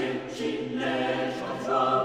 dzieci leżą w